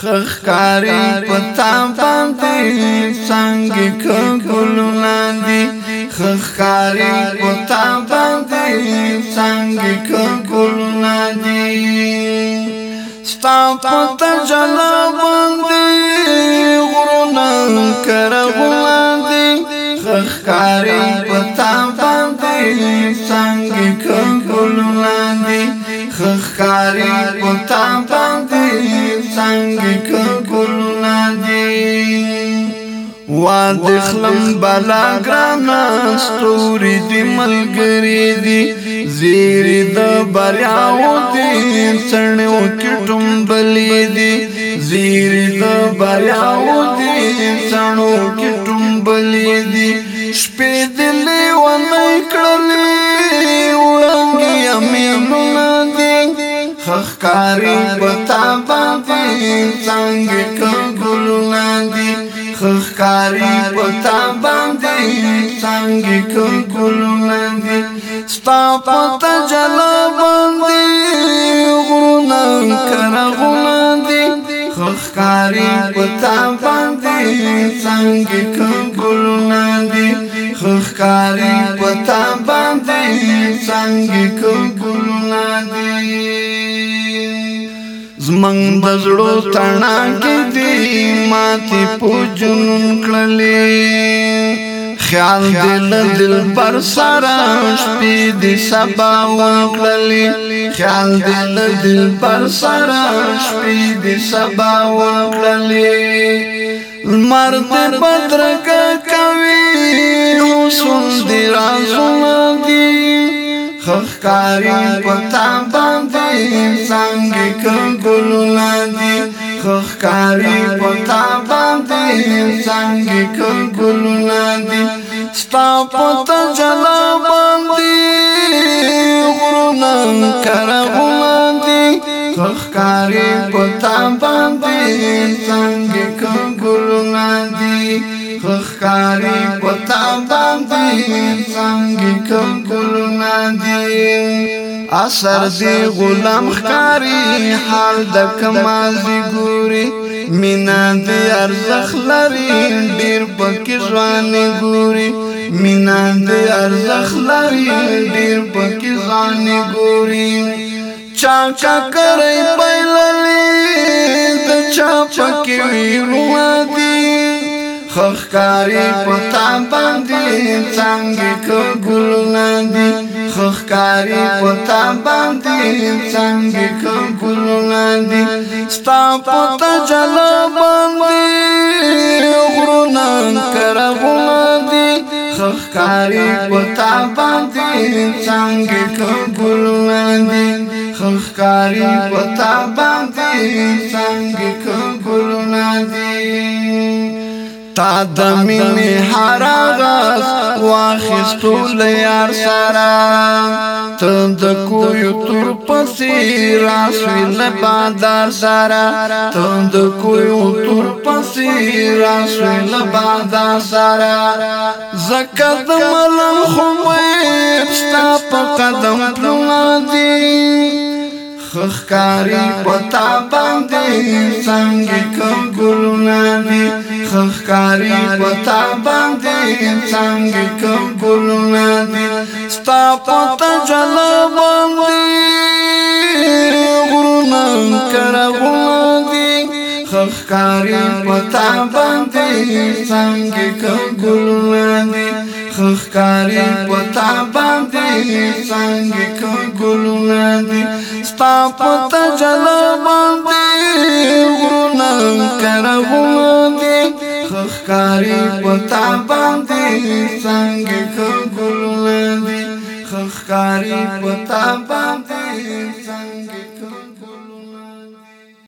خخکاری پتا باندې څنګه کګلونه دي خخکاری پتا باندې څنګه کګلونه دي ستا پتا جلا باندې غرونه کرغونه دي خخکاری پتا باندې څنګه کګلونه دي خخکاری پتا باندې څنګ کګلنا دی واد خلم بالا ګرانا ستوري دی ملګری دی زیر د بریا وتی څنو کټم بلی دی زیر د بریا وتی څنو کټم بلی دی شپې دلې ونه کړلې وړانګي امې مونږ دی خخکاری پتا څنګه کګلونه دي خخکاری پتا باندې څنګه کګلونه دي ستا پتا جلا باندې غرونه کرغونه دي خخکاری پتا باندې څنګه کګلونه دي خخکاری پتا باندې څنګه کګلونه دي زمنګ د زړو تڼا کې دی ماتي پوجن کړلې خیال دل دل پر سره شپې دی سبا وکړلې خیال دل دل پر سره شپې دی سبا وکړلې مرد بدرګ کوي حسن دی رازونه دی خخکاری پتا باندې څنګه کګل لاندې خخکاری پتا باندې څنګه کګل لاندې ستا پتا جلا باندې غرونه کرغلاندې خخکاری پتا باندې څنګه کګل لاندې خخکاری پتا باندې څنګه کګل لاندې اثر دی غلام خکاری حال د کمازی ګوري مینا دی ارزخ لري ډیر پکې ځوان ګوري مینا دی ارزخ لري ډیر پکې ځوان ګوري چا چا کوي پیللې د چا پکې ویرو دی خخکاری پتا باندې څنګه کګل لاندې خخکاری پتا باندې څنګه کګل لاندې ستا پتا جل باندې غرونه کرغونه دي خخکاری پتا باندې څنګه کګل لاندې خخکاری پتا باندې څنګه تا د مینې هرغس واخستول یار سارا ته د کویو تر پسې راسویل بادار سارا ته د کویو تر پسې راسویل بادار سارا زکات ملم خو مې ستا په قدم پلوادي خخکاری پتا باندې څنګه کوم ګلونه دي خخکاری پتا باندې څنګه کوم ګلونه دي ستا پتا جلا باندې غرونه کرغونه دي خخکاری پتا باندې څنګه کوم ګلونه دي خخکاری پتا باندې څنګه کوم ګلونه دي ستا پتا جلا تا باندې څنګه خګل دي خخکاری پتا باندې څنګه